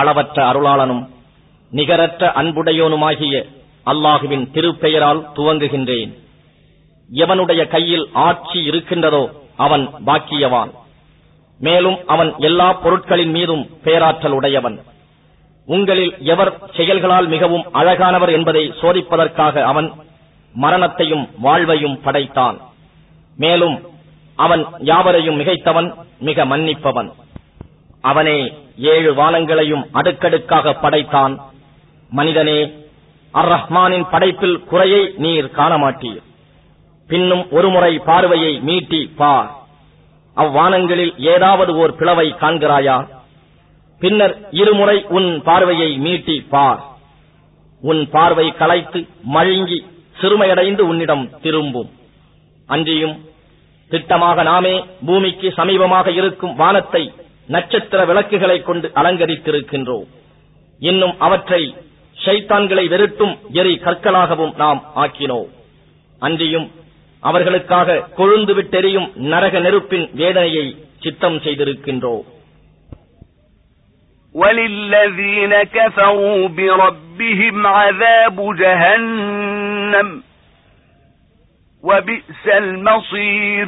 அளவற்ற அருளாளனும் நிகரற்ற அன்புடையோனுமாகிய அல்லாஹுவின் திருப்பெயரால் துவங்குகின்றேன். எவனுடைய கையில் ஆட்சி இருக்கின்றதோ அவன் பாக்கியவான். மேலும் அவன் எல்லா பொருட்களின் மீதும் பேராற்றல் உடையவன் உங்களில் எவர் செயல்களால் மிகவும் அழகானவர் என்பதை சோதிப்பதற்காக அவன் மரணத்தையும் வாழ்வையும் படைத்தான். மேலும் அவன் யாவரையும் மிகைத்தவன் மிக மன்னிப்பவன். அவனே ஏழு வானங்களையும் அடுக்கடுக்காக படைத்தான். மனிதனே அர் ரஹ்மானின் படைப்பில் குறையை நீர் காணமாட்டீர். பின்னும் ஒருமுறை பார்வையை மீட்டி பார். அவ்வானங்களில் ஏதாவது ஓர் பிளவை காண்கிறாயா? பின்னர் இருமுறை உன் பார்வையை மீட்டி பார். உன் பார்வை களைத்து மழுங்கி சிறுமையடைந்து உன்னிடம் திரும்பும். அன்றியும் திட்டமாக நாமே பூமிக்கு சமீபமாக இருக்கும் வானத்தை நட்சத்திர விளக்குகளை கொண்டு அலங்கரித்திருக்கின்றோம் இன்னும் அவற்றை ஷைத்தான்களை வெறுட்டும் எரி கற்களாகவும் நாம் ஆக்கினோம் அன்றியும் அவர்களுக்காக கொழுந்து விட்டெறியும் நரக நெருப்பின் வேதனையை சித்தம் செய்திருக்கின்றோம் وللذين كفروا بربهم عذاب جهنم وبئس المصير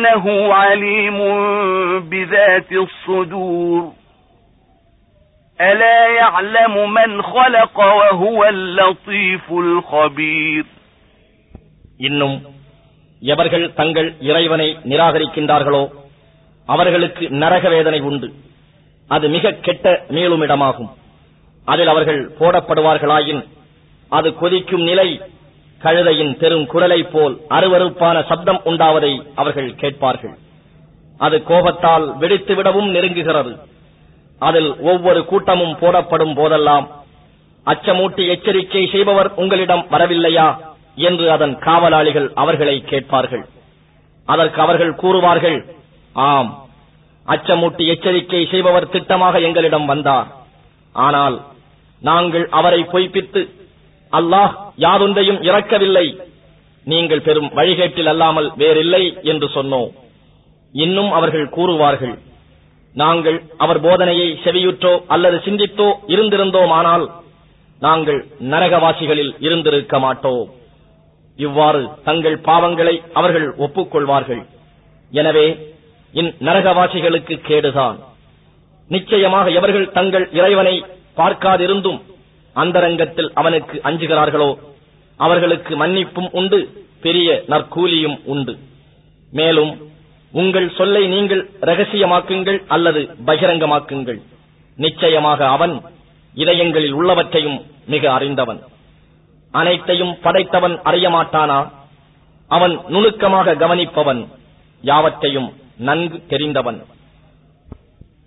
إنه عليم بذات الصدور ألا يعلم من خلق وهو اللطيف الخبير இன்னும் எவர்கள் தங்கள் இறைவனை நிராகரிக்கின்றார்களோ அவர்களுக்கு நரக வேதனை உண்டு அது மிக கெட்ட மீளுமிடமாகும் அதில் அவர்கள் போடப்படுவார்களாயின் அது கொதிக்கும் நிலை கழுதையின் பெரும் குரலைப் போல் அருவறுப்பான சப்தம் உண்டாவதை அவர்கள் கேட்பார்கள். அது கோபத்தால் வெடித்துவிடவும் நெருங்குகிறது. அதில் ஒவ்வொரு கூட்டமும் போடப்படும் போதெல்லாம் அச்சமூட்டி எச்சரிக்கை செய்பவர் உங்களிடம் வரவில்லையா? என்று அதன் காவலாளிகள் அவர்களை கேட்பார்கள். அதற்கு அவர்கள் கூறுவார்கள் ஆம் அச்சமூட்டி எச்சரிக்கை செய்பவர் திட்டமாக எங்களிடம் வந்தார். ஆனால் நாங்கள் அவரை பொய்ப்பித்து அல்லாஹ் யாதொன்றையும் இறக்கவில்லை. நீங்கள் பெரும் வழிகேட்டில் அல்லாமல் வேறில்லை என்று சொன்னோம். இன்னும் அவர்கள் கூறுவார்கள் நாங்கள் அவர் போதனையை செவியுற்றோ அல்லது சிந்தித்தோ இருந்திருந்தோமானால் நாங்கள் நரகவாசிகளில் இருந்திருக்க மாட்டோம். இவ்வாறு தங்கள் பாவங்களை அவர்கள் ஒப்புக்கொள்வார்கள். எனவே இந் நரகவாசிகளுக்கு கேடுதான். நிச்சயமாக எவர்கள் தங்கள் இறைவனை பார்க்காதிருந்தும் அந்தரங்கத்தில் அவனுக்கு அஞ்சுகிறார்களோ? அவர்களுக்கு மன்னிப்பும் உண்டு பெரிய நற்கூலியும் உண்டு. மேலும் உங்கள் சொல்லை நீங்கள் ரகசியமாக்குங்கள் அல்லது பகிரங்கமாக்குங்கள். நிச்சயமாக அவன் இதயங்களில் உள்ளவற்றையும் மிக அறிந்தவன். அனைத்தையும் படைத்தவன் அறியமாட்டானா அவன் நுணுக்கமாக கவனிப்பவன் யாவற்றையும் நன்கு தெரிந்தவன்.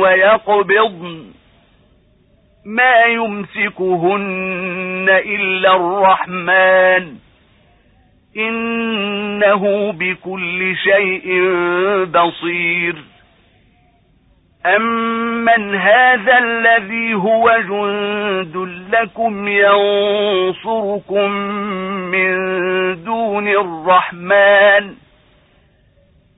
ويقبضن ما يمسكهن إلا الرحمن. إنه بكل شيء بصير. أمن هذا الذي هو جند لكم ينصركم من دون الرحمن.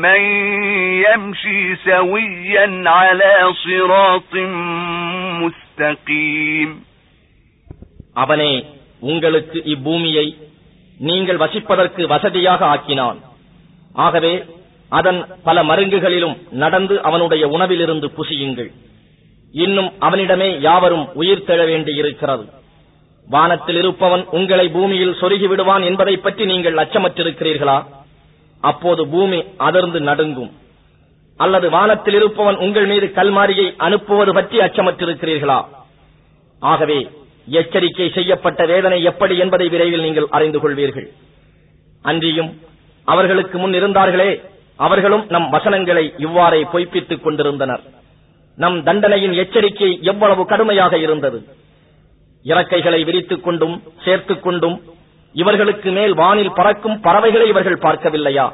من يمشي سويا على صراط مستقيم அவனே உங்களுக்கு இப்பூமியை நீங்கள் வசிப்பதற்கு வசதியாக ஆக்கினான் ஆகவே அதன் பல மருங்குகளிலும் நடந்து அவனுடைய உணவிலிருந்து புசியுங்கள் இன்னும் அவனிடமே யாவரும் உயிர் தெழ வேண்டியிருக்கிறது வானத்தில் இருப்பவன் உங்களை பூமியில் சொருகி விடுவான் என்பதை பற்றி நீங்கள் அச்சமற்றிருக்கிறீர்களா அப்போது பூமி அதிர்ந்து நடுங்கும். அல்லது வானத்தில் இருப்பவன் உங்கள் மீது கல்மாரியை அனுப்புவது பற்றி அச்சமற்றிருக்கிறீர்களா? ஆகவே எச்சரிக்கை செய்யப்பட்ட வேதனை எப்படி என்பதை விரைவில் நீங்கள் அறிந்து கொள்வீர்கள். அன்றியும் அவர்களுக்கு முன் இருந்தார்களே அவர்களும் நம் வசனங்களை இவ்வாறே பொய்ப்பித்துக் கொண்டிருந்தனர். நம் தண்டனையின் எச்சரிக்கை எவ்வளவு கடுமையாக இருந்தது. இறக்கைகளை விரித்துக் கொண்டும் சேர்த்துக் கொண்டும் இவர்களுக்கு மேல் வானில் பறக்கும் பறவைகளை இவர்கள் பார்க்கவில்லையா?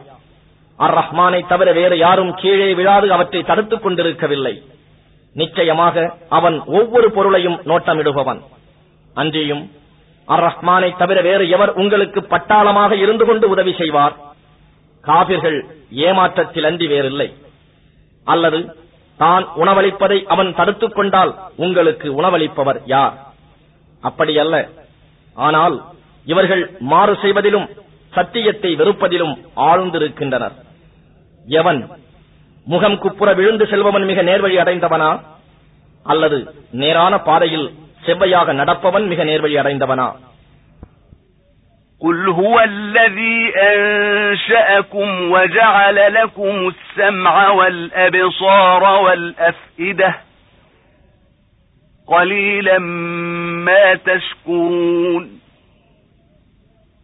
அர் ரஹ்மானை தவிர வேறு யாரும் கீழே விழாது அவற்றை தடுத்துக் கொண்டிருக்கவில்லை. நிச்சயமாக அவன் ஒவ்வொரு பொருளையும் நோட்டமிடுபவன். அன்றியும் அர் ரஹ்மானை தவிர வேறு எவர் உங்களுக்கு பட்டாளமாக இருந்து கொண்டு உதவி செய்வார்? காபிர்கள் ஏமாற்றத்தில் அன்றி வேறில்லை. அல்லது தான் உணவளிப்பதை அவன் தடுத்துக் கொண்டால் உங்களுக்கு உணவளிப்பவர் யார்? அப்படியல்ல. ஆனால் இவர்கள் மாறு செய்வதிலும் சத்தியத்தை வெறுப்பதிலும் ஆழ்ந்திருக்கின்றனர் எவன் முகம் குப்புற விழுந்து செல்பவன் மிக நேர்வழி அடைந்தவனா அல்லது நேரான பாதையில் செவ்வையாக நடப்பவன் மிக நேர்வழி அடைந்தவனா قل هو الذي أنشأكم وجعل لكم السمع والأبصار والأفئدة قليلا ما تشكرون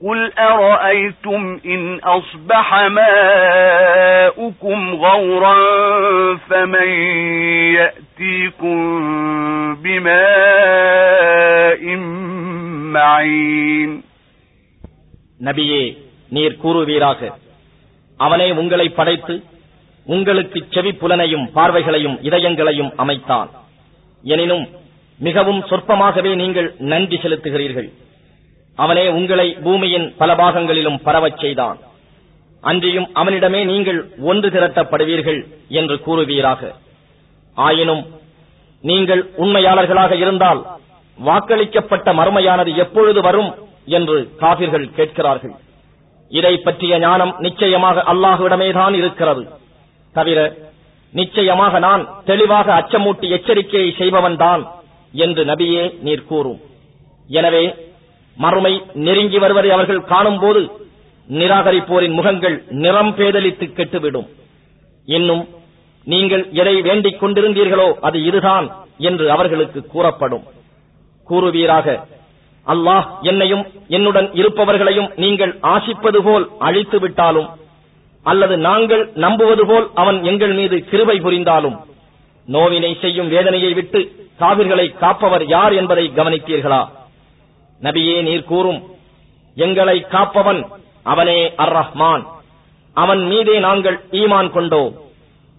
قل أرأيتم إن أصبح ماؤكم غورا فمن يأتيكم بماء معين நபியே நீர் கூறுவீராக அவனே உங்களை படைத்து உங்களுக்கு செவி புலனையும் பார்வைகளையும் இதயங்களையும் அமைத்தான் எனினும் மிகவும் சொற்பமாகவே நீங்கள் நன்றி செலுத்துகிறீர்கள் அவனே உங்களை பூமியின் பல பாகங்களிலும் பரவச் செய்தான். அன்றியும் அவனிடமே நீங்கள் ஒன்று திரட்டப்படுவீர்கள் என்று கூறுவீராக. ஆயினும் நீங்கள் உண்மையாளர்களாக இருந்தால் வாக்களிக்கப்பட்ட மறுமையானது எப்பொழுது வரும் என்று காபிர்கள் கேட்கிறார்கள். இதை பற்றிய ஞானம் நிச்சயமாக அல்லாஹுவிடமேதான் இருக்கிறது. தவிர நிச்சயமாக நான் தெளிவாக அச்சமூட்டி எச்சரிக்கையை செய்பவன்தான் என்று நபியே நீர் கூறும். எனவே மறுமை நெருங்கி வருவதை அவர்கள் காணும் போது நிராகரிப்போரின் முகங்கள் நிறம் பேதலித்து கெட்டுவிடும். இன்னும் நீங்கள் எதை வேண்டிக் கொண்டிருந்தீர்களோ அது இதுதான் என்று அவர்களுக்கு கூறப்படும். கூறுவீராக அல்லாஹ் என்னையும் என்னுடன் இருப்பவர்களையும் நீங்கள் ஆசிப்பது போல் அழித்து விட்டாலும் அல்லது நாங்கள் நம்புவது போல் அவன் எங்கள் மீது கிருபை புரிந்தாலும் நோவினை செய்யும் வேதனையை விட்டு காவிர்களை காப்பவர் யார் என்பதை கவனித்தீர்களா? நபியே நீர் கூறும் எங்களை காப்பவன் அவனே அர் ரஹ்மான் அவன் மீதே நாங்கள் ஈமான் கொண்டோம்.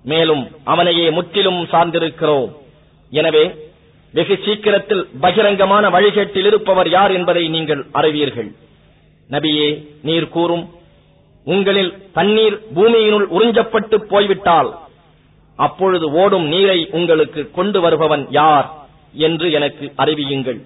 மேலும் அவனையே முற்றிலும் சார்ந்திருக்கிறோம். எனவே வெகு சீக்கிரத்தில் பகிரங்கமான வழிகேட்டில் இருப்பவர் யார் என்பதை நீங்கள் அறிவீர்கள். நபியே நீர் கூறும் உங்களில் தண்ணீர் பூமியினுள் உறிஞ்சப்பட்டு போய்விட்டால் அப்பொழுது ஓடும் நீரை உங்களுக்கு கொண்டு வருபவன் யார்? என்று எனக்கு அறிவியுங்கள்.